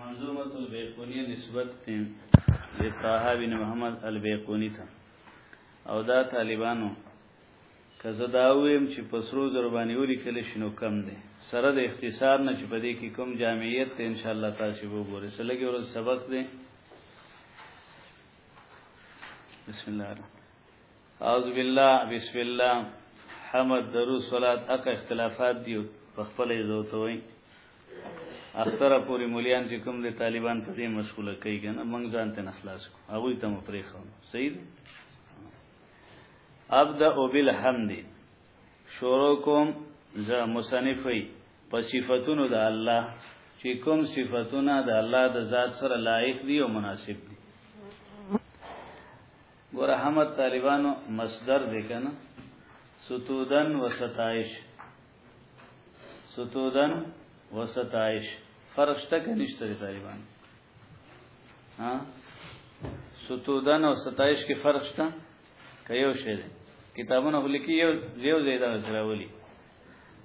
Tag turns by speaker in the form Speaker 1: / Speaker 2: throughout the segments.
Speaker 1: منظومه البيقوني نسبت تیم لطه بن محمد البيقوني ته او دا طالبانو که زه دا ویم چې په سرو زر باندې ولیکل شي نو کم دی سره د اختصار نه چې په دې کې کوم جامعیت ته ان شاء الله تاسو وګورئ سلګي ورځ سبق دی بسم الله الرحمن اعوذ بالله بسم الله حمد درو صلات اق اختلافات دیو په خپل یزو ته وای اختره پوری مليان چې کوم د طالبان په دې مشغوله کوي کنه موږ ځان ته نخلاص کو هغه ته مو پرې خو صحیح دی ابدا وبالحمد شروع کوم ز مصنفی په صفاتونو د الله چې کوم صفاتونه د الله د ذات سره لایق دي او مناسب دي ګور احمد طالبانو مصدر دی کنه ستودن و ستایش ستودن و ستایش فرشته کې نشته دی طالبان ها ستودن او ستایش کې فرق شته کيو شه دي کتابونه لیکي یو یو زیاده سره ولي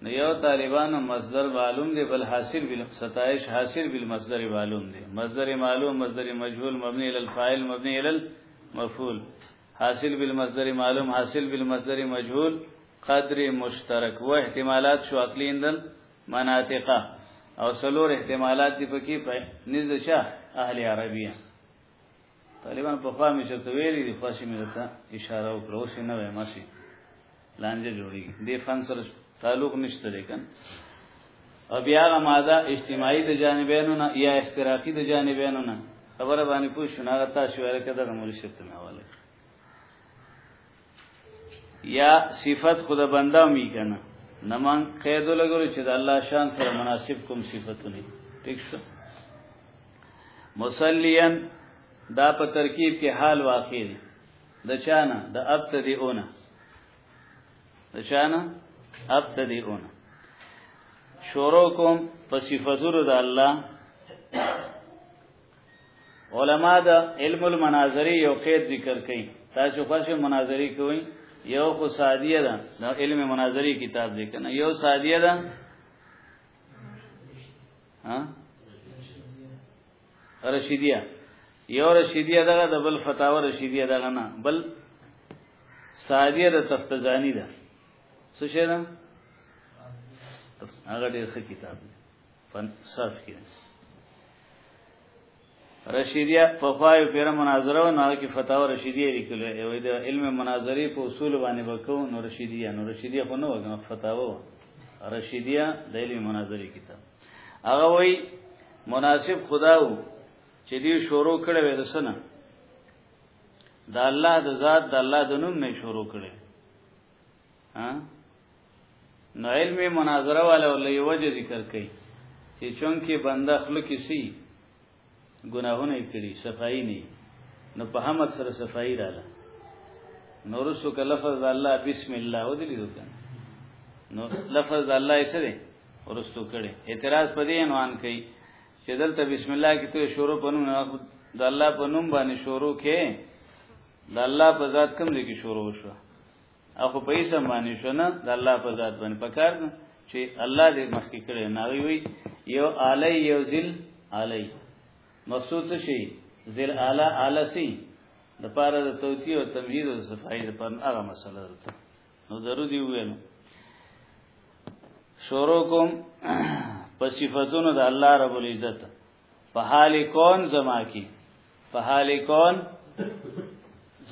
Speaker 1: نو یو طالبانو مصدر معلوم دی بل حاصل بل ستایش حاصل بل مصدر معلوم دی مصدر معلوم مصدر مجهول مبني على الفاعل مبني على المفعول حاصل بل مصدر معلوم حاصل بل مصدر مجهول قدر مشترک و احتمالات شو عقلی اندن مناطقه او سلور احتمالات دی پکې په نزد شاه اهل عربیه طالبان په خوا مې چرته ویلي دي خو هسې مې درته اشاره وکړه اوس یې نه وایم هسې لانجه جوړېږي دې فن سره تعلق نشته دی که او بیا هغه ماده اجتماعي د جانبینو نه یا افتراقي د جانبینو نه خبره باندې پوه شو نه هغه تاسو ویل کېده د مولي شپته مې حواله یا صفت خود بنده می کنه نمان قیدو لګولو چې د الله شان سره مناسب کوم صفاتونه ٹھیک شو مسلین دا په ترکیب کې حال واقع دی د چانه د ابتدیونه د چانه ابتدیونه شروع کوم په صفاتو د الله علما د علم المناظری یو قید ذکر کړي تاسو خوښه مناظری کوئ یو خو سادیه ده د علم مناظری کتاب دی کنه یو سادیه ده ها رشیدیه یو رشیدیه دغه د بل فتاوا رشیدیه دغه نه بل سادیه د تفتزانی ده څه شه ده هغه ډېر ښه کتاب دی پن صرف کې رشیدیه په خوايو پیر مناظره او نه کې فتاوا رشیدیه لیکل وي د علم مناظری په اصول باندې وکاو نو رشیدیه نو رشیدیه خو نه وګنه فتاوا رشیدیه د علم مناظری کتاب هغه وای مناسب خداو چې دې شروع کړې وې د سنه د الله د ذات د الله د نوم نه شروع کړي نو علم مناظره والا ولې وجه ذکر کوي چې چونکه بنده خلق سي ګناهونه کړي صفائی نه نو په حمد سره صفائی رااله نورسو که لفظ الله بسم الله ودلی دوکان نو لفظ الله یې سره ورستو کړي اعتراض په دې عنوان کوي چې دلته بسم الله کې ته شروع پنوم نه د الله په نوم باندې شروع کې د الله په ذات کوم لګي شروع شو اخو په اسم باندې شونه د الله په ذات باندې پکار چې الله دې مخکې کړي نه وي یو علی یو ذل علی مقصود څه شي ذل اعلی اعلی سي د پاره د توتی او تمهید او صفای د پر هغه مسله ده نو درو دی ویل شروع کوم په صفاتونو د الله رب العزت په حال کون زما کی په حال کون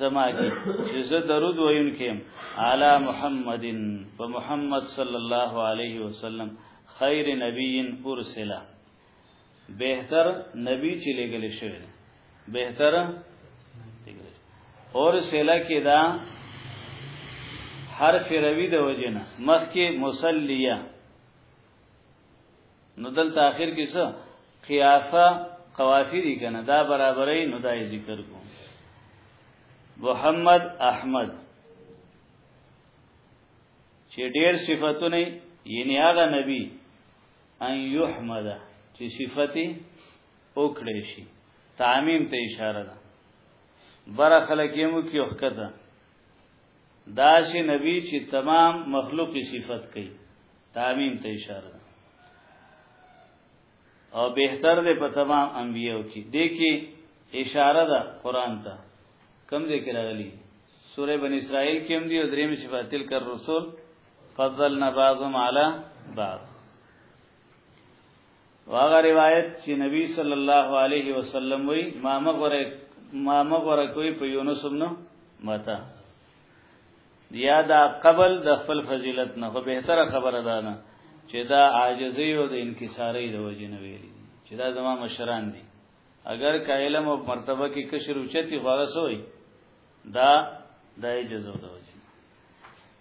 Speaker 1: زما کی چې زه درود ویم کېم علی محمدن په محمد صلی الله علیه وسلم خیر نبی ارسلا بهتر نبی چې لګل شوی بهتر اور سلا کې دا حرف روی د وجنه مخکې مصلیه نو دلته اخر کې څه قیافه قوافی دي کنه دا برابرې نو دا ذکر کو محمد احمد چې ډېر صفاتونه یعنی هغه نبی ان یحمد چې صفتی او کړې شي تعمیم ته اشاره ده بر خلک یې مو کې وخته داسې نبی چې تمام مخلوق صفت کوي تعمیم ته اشاره ده او بهتر ده په تمام انبیو کې دې کې اشاره ده قران ته کم دې کې راغلي سوره بن اسرائیل کې هم دی او دریم صفات تل کر رسول فضلنا بعضهم علی بعض واغه روایت چې نبی صلی الله علیه وسلم وی ما مغره ما مغره کوئی په یونس ابن متا یا دا قبل د خپل فضیلت نه خو بهتره خبره ده نه چې دا عاجزی او د انکساری د وجې نه ویلي چې دا زما مشران دي اگر کا علم او مرتبه کې کشر اوچتی خو هغه سوی دا دای جزو ده